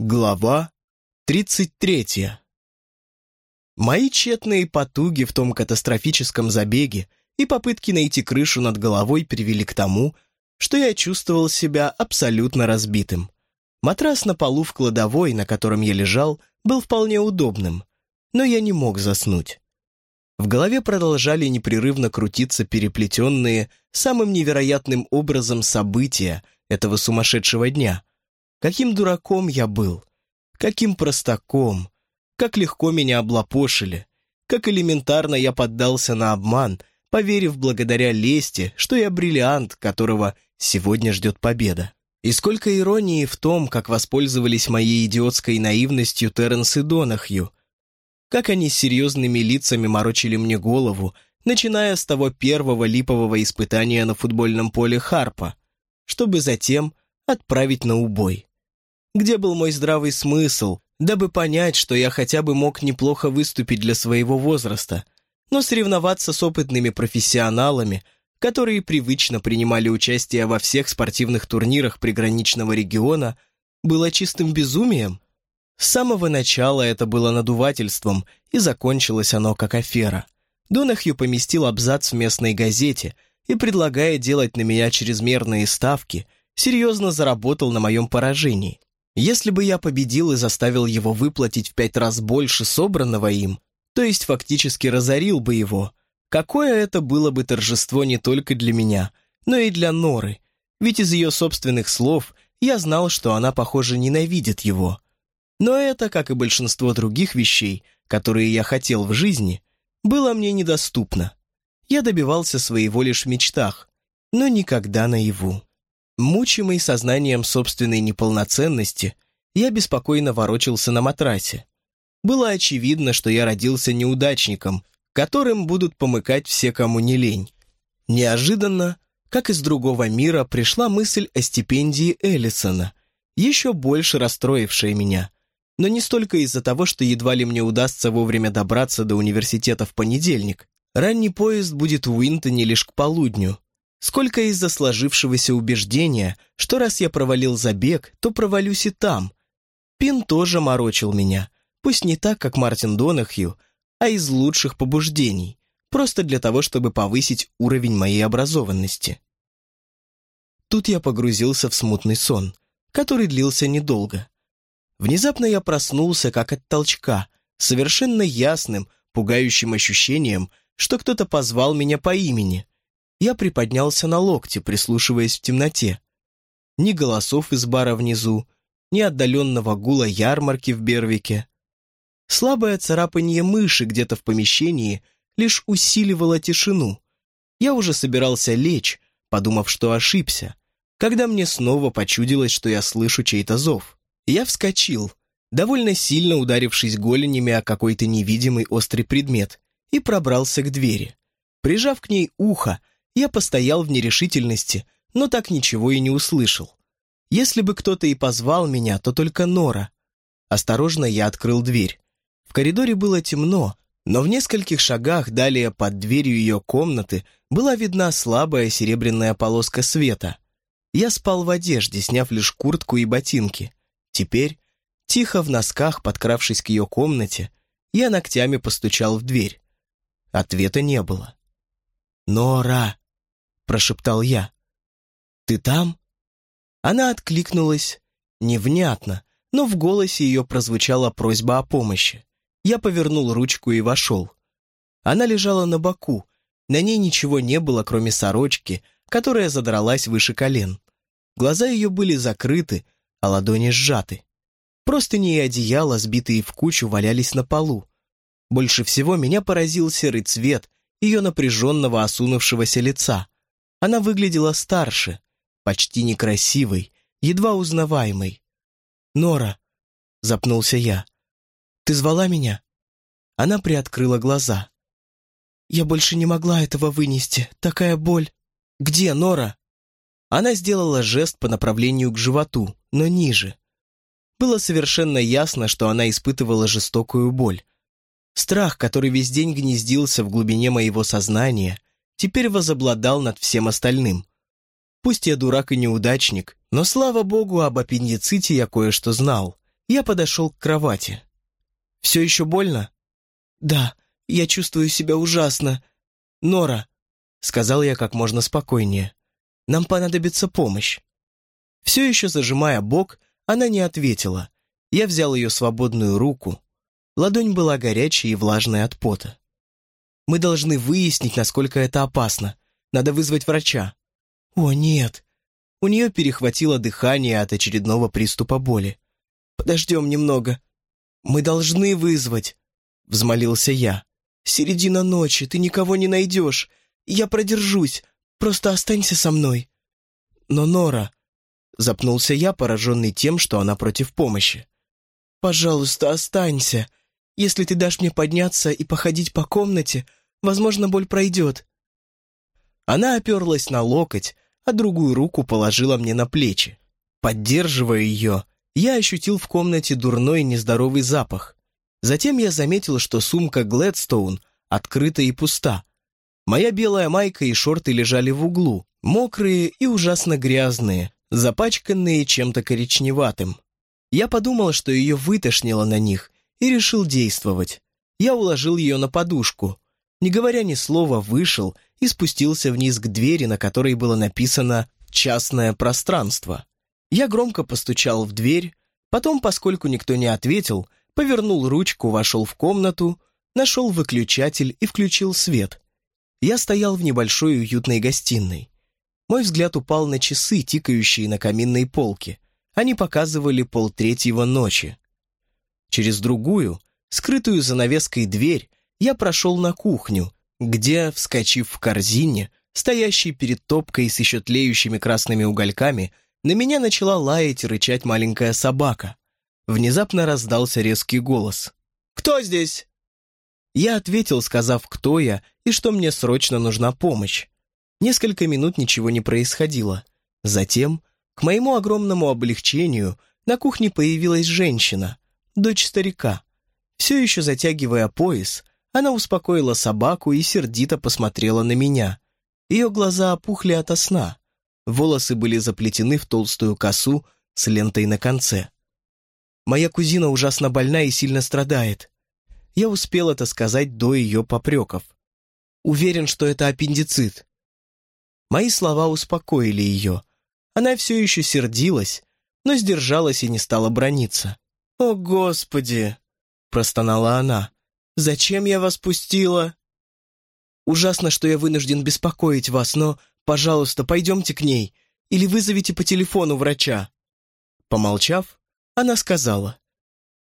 Глава 33 Мои тщетные потуги в том катастрофическом забеге и попытки найти крышу над головой привели к тому, что я чувствовал себя абсолютно разбитым. Матрас на полу в кладовой, на котором я лежал, был вполне удобным, но я не мог заснуть. В голове продолжали непрерывно крутиться переплетенные самым невероятным образом события этого сумасшедшего дня. Каким дураком я был, каким простаком, как легко меня облапошили, как элементарно я поддался на обман, поверив благодаря лести, что я бриллиант, которого сегодня ждет победа. И сколько иронии в том, как воспользовались моей идиотской наивностью Терренс и Донахью, как они с серьезными лицами морочили мне голову, начиная с того первого липового испытания на футбольном поле Харпа, чтобы затем отправить на убой. Где был мой здравый смысл, дабы понять, что я хотя бы мог неплохо выступить для своего возраста, но соревноваться с опытными профессионалами, которые привычно принимали участие во всех спортивных турнирах приграничного региона, было чистым безумием? С самого начала это было надувательством, и закончилось оно как афера. Донахью поместил абзац в местной газете и, предлагая делать на меня чрезмерные ставки, серьезно заработал на моем поражении. Если бы я победил и заставил его выплатить в пять раз больше собранного им, то есть фактически разорил бы его, какое это было бы торжество не только для меня, но и для Норы, ведь из ее собственных слов я знал, что она, похоже, ненавидит его – но это, как и большинство других вещей, которые я хотел в жизни, было мне недоступно. Я добивался своего лишь в мечтах, но никогда наяву. Мучимый сознанием собственной неполноценности, я беспокойно ворочался на матрасе. Было очевидно, что я родился неудачником, которым будут помыкать все, кому не лень. Неожиданно, как из другого мира, пришла мысль о стипендии Эллисона, еще больше расстроившая меня – но не столько из-за того, что едва ли мне удастся вовремя добраться до университета в понедельник. Ранний поезд будет в Уинтоне лишь к полудню. Сколько из-за сложившегося убеждения, что раз я провалил забег, то провалюсь и там. Пин тоже морочил меня, пусть не так, как Мартин Донахью, а из лучших побуждений, просто для того, чтобы повысить уровень моей образованности. Тут я погрузился в смутный сон, который длился недолго. Внезапно я проснулся, как от толчка, совершенно ясным, пугающим ощущением, что кто-то позвал меня по имени. Я приподнялся на локте, прислушиваясь в темноте. Ни голосов из бара внизу, ни отдаленного гула ярмарки в Бервике. Слабое царапанье мыши где-то в помещении лишь усиливало тишину. Я уже собирался лечь, подумав, что ошибся, когда мне снова почудилось, что я слышу чей-то зов. Я вскочил, довольно сильно ударившись голенями о какой-то невидимый острый предмет, и пробрался к двери. Прижав к ней ухо, я постоял в нерешительности, но так ничего и не услышал. Если бы кто-то и позвал меня, то только Нора. Осторожно я открыл дверь. В коридоре было темно, но в нескольких шагах далее под дверью ее комнаты была видна слабая серебряная полоска света. Я спал в одежде, сняв лишь куртку и ботинки. Теперь, тихо в носках, подкравшись к ее комнате, я ногтями постучал в дверь. Ответа не было. «Нора!» — прошептал я. «Ты там?» Она откликнулась невнятно, но в голосе ее прозвучала просьба о помощи. Я повернул ручку и вошел. Она лежала на боку, на ней ничего не было, кроме сорочки, которая задралась выше колен. Глаза ее были закрыты, а ладони сжаты. Простыни и одеяло, сбитые в кучу, валялись на полу. Больше всего меня поразил серый цвет ее напряженного осунувшегося лица. Она выглядела старше, почти некрасивой, едва узнаваемой. «Нора», — запнулся я, — «ты звала меня?» Она приоткрыла глаза. «Я больше не могла этого вынести, такая боль». «Где Нора?» Она сделала жест по направлению к животу, но ниже. Было совершенно ясно, что она испытывала жестокую боль. Страх, который весь день гнездился в глубине моего сознания, теперь возобладал над всем остальным. Пусть я дурак и неудачник, но, слава богу, об аппендиците я кое-что знал. Я подошел к кровати. «Все еще больно?» «Да, я чувствую себя ужасно. Нора», — сказал я как можно спокойнее, — «нам понадобится помощь». Все еще зажимая бок, она не ответила. Я взял ее свободную руку. Ладонь была горячей и влажной от пота. «Мы должны выяснить, насколько это опасно. Надо вызвать врача». «О, нет!» У нее перехватило дыхание от очередного приступа боли. «Подождем немного. Мы должны вызвать», — взмолился я. «Середина ночи, ты никого не найдешь. Я продержусь. Просто останься со мной». «Но Нора...» Запнулся я, пораженный тем, что она против помощи. «Пожалуйста, останься. Если ты дашь мне подняться и походить по комнате, возможно, боль пройдет». Она оперлась на локоть, а другую руку положила мне на плечи. Поддерживая ее, я ощутил в комнате дурной нездоровый запах. Затем я заметил, что сумка Глэдстоун открыта и пуста. Моя белая майка и шорты лежали в углу, мокрые и ужасно грязные, запачканные чем-то коричневатым. Я подумал, что ее вытошнило на них, и решил действовать. Я уложил ее на подушку. Не говоря ни слова, вышел и спустился вниз к двери, на которой было написано «Частное пространство». Я громко постучал в дверь, потом, поскольку никто не ответил, повернул ручку, вошел в комнату, нашел выключатель и включил свет. Я стоял в небольшой уютной гостиной. Мой взгляд упал на часы, тикающие на каминной полке. Они показывали полтретьего ночи. Через другую, скрытую занавеской дверь, я прошел на кухню, где, вскочив в корзине, стоящей перед топкой с еще тлеющими красными угольками, на меня начала лаять и рычать маленькая собака. Внезапно раздался резкий голос. «Кто здесь?» Я ответил, сказав, кто я и что мне срочно нужна помощь. Несколько минут ничего не происходило. Затем, к моему огромному облегчению, на кухне появилась женщина, дочь старика. Все еще затягивая пояс, она успокоила собаку и сердито посмотрела на меня. Ее глаза опухли ото сна. Волосы были заплетены в толстую косу с лентой на конце. «Моя кузина ужасно больна и сильно страдает». Я успел это сказать до ее попреков. Уверен, что это аппендицит. Мои слова успокоили ее. Она все еще сердилась, но сдержалась и не стала брониться. «О, Господи!» — простонала она. «Зачем я вас пустила?» «Ужасно, что я вынужден беспокоить вас, но, пожалуйста, пойдемте к ней или вызовите по телефону врача». Помолчав, она сказала.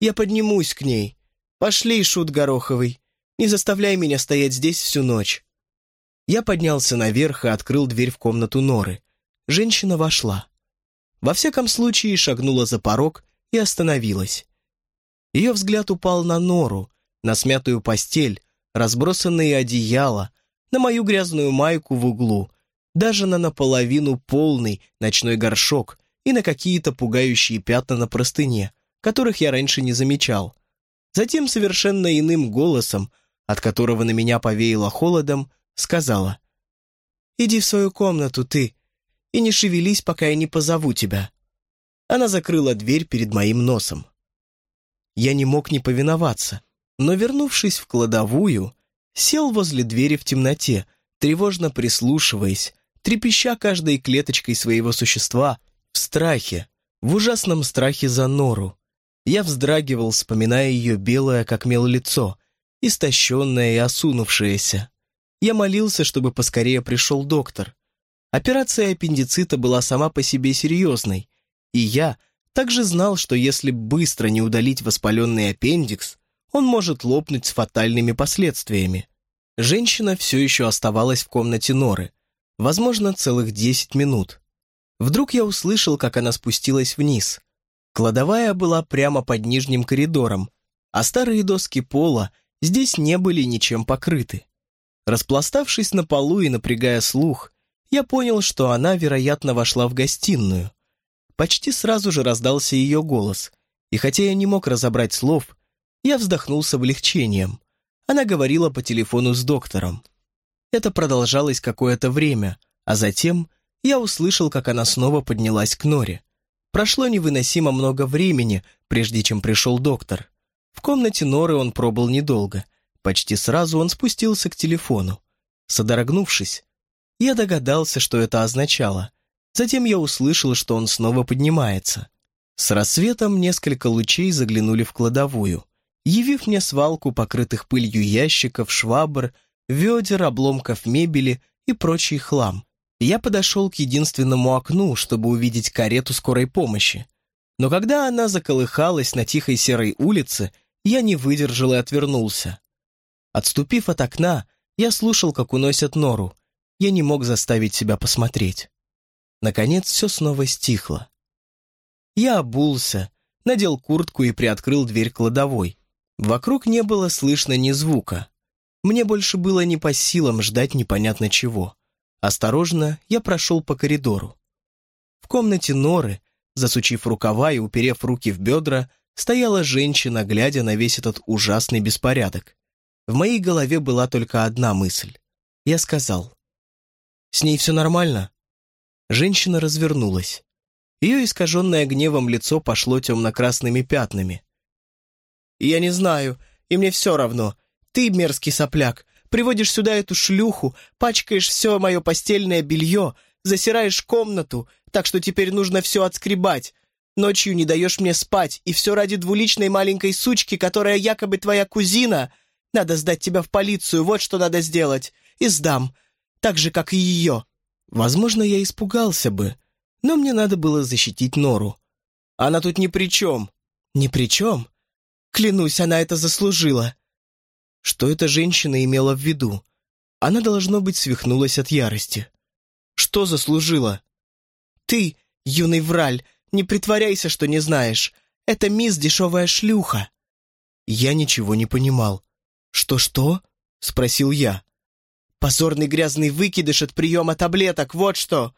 «Я поднимусь к ней. Пошли, Шут Гороховый. Не заставляй меня стоять здесь всю ночь. Я поднялся наверх и открыл дверь в комнату Норы. Женщина вошла. Во всяком случае, шагнула за порог и остановилась. Ее взгляд упал на Нору, на смятую постель, разбросанные одеяла, на мою грязную майку в углу, даже на наполовину полный ночной горшок и на какие-то пугающие пятна на простыне, которых я раньше не замечал. Затем совершенно иным голосом, от которого на меня повеяло холодом, сказала. «Иди в свою комнату, ты, и не шевелись, пока я не позову тебя». Она закрыла дверь перед моим носом. Я не мог не повиноваться, но, вернувшись в кладовую, сел возле двери в темноте, тревожно прислушиваясь, трепеща каждой клеточкой своего существа, в страхе, в ужасном страхе за нору. Я вздрагивал, вспоминая ее белое, как мел лицо, истощенное и осунувшееся. Я молился, чтобы поскорее пришел доктор. Операция аппендицита была сама по себе серьезной, и я также знал, что если быстро не удалить воспаленный аппендикс, он может лопнуть с фатальными последствиями. Женщина все еще оставалась в комнате Норы, возможно, целых десять минут. Вдруг я услышал, как она спустилась вниз. Кладовая была прямо под нижним коридором, а старые доски пола здесь не были ничем покрыты. Распластавшись на полу и напрягая слух, я понял, что она, вероятно, вошла в гостиную. Почти сразу же раздался ее голос, и хотя я не мог разобрать слов, я вздохнул с облегчением. Она говорила по телефону с доктором. Это продолжалось какое-то время, а затем я услышал, как она снова поднялась к Норе. Прошло невыносимо много времени, прежде чем пришел доктор. В комнате Норы он пробыл недолго. Почти сразу он спустился к телефону. Содрогнувшись, я догадался, что это означало. Затем я услышал, что он снова поднимается. С рассветом несколько лучей заглянули в кладовую, явив мне свалку покрытых пылью ящиков, швабр, ведер, обломков мебели и прочий хлам. Я подошел к единственному окну, чтобы увидеть карету скорой помощи. Но когда она заколыхалась на тихой серой улице, я не выдержал и отвернулся. Отступив от окна, я слушал, как уносят нору. Я не мог заставить себя посмотреть. Наконец все снова стихло. Я обулся, надел куртку и приоткрыл дверь кладовой. Вокруг не было слышно ни звука. Мне больше было не по силам ждать непонятно чего. Осторожно, я прошел по коридору. В комнате Норы, засучив рукава и уперев руки в бедра, стояла женщина, глядя на весь этот ужасный беспорядок. В моей голове была только одна мысль. Я сказал, «С ней все нормально?» Женщина развернулась. Ее искаженное гневом лицо пошло темно-красными пятнами. «Я не знаю, и мне все равно. Ты, мерзкий сопляк, Приводишь сюда эту шлюху, пачкаешь все мое постельное белье, засираешь комнату, так что теперь нужно все отскребать. Ночью не даешь мне спать, и все ради двуличной маленькой сучки, которая якобы твоя кузина. Надо сдать тебя в полицию, вот что надо сделать. И сдам, так же, как и ее». Возможно, я испугался бы, но мне надо было защитить Нору. Она тут ни при чем. Ни при чем? Клянусь, она это заслужила. Что эта женщина имела в виду? Она, должно быть, свихнулась от ярости. Что заслужила? Ты, юный враль, не притворяйся, что не знаешь. Это мисс дешевая шлюха. Я ничего не понимал. Что-что? Спросил я. Позорный грязный выкидыш от приема таблеток, вот что!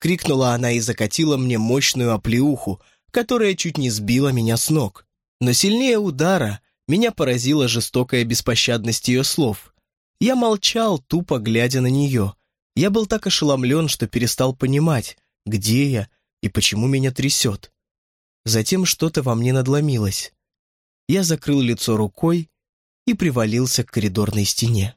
Крикнула она и закатила мне мощную оплеуху, которая чуть не сбила меня с ног. Но сильнее удара меня поразила жестокая беспощадность ее слов. Я молчал, тупо глядя на нее. Я был так ошеломлен, что перестал понимать, где я и почему меня трясет. Затем что-то во мне надломилось. Я закрыл лицо рукой и привалился к коридорной стене.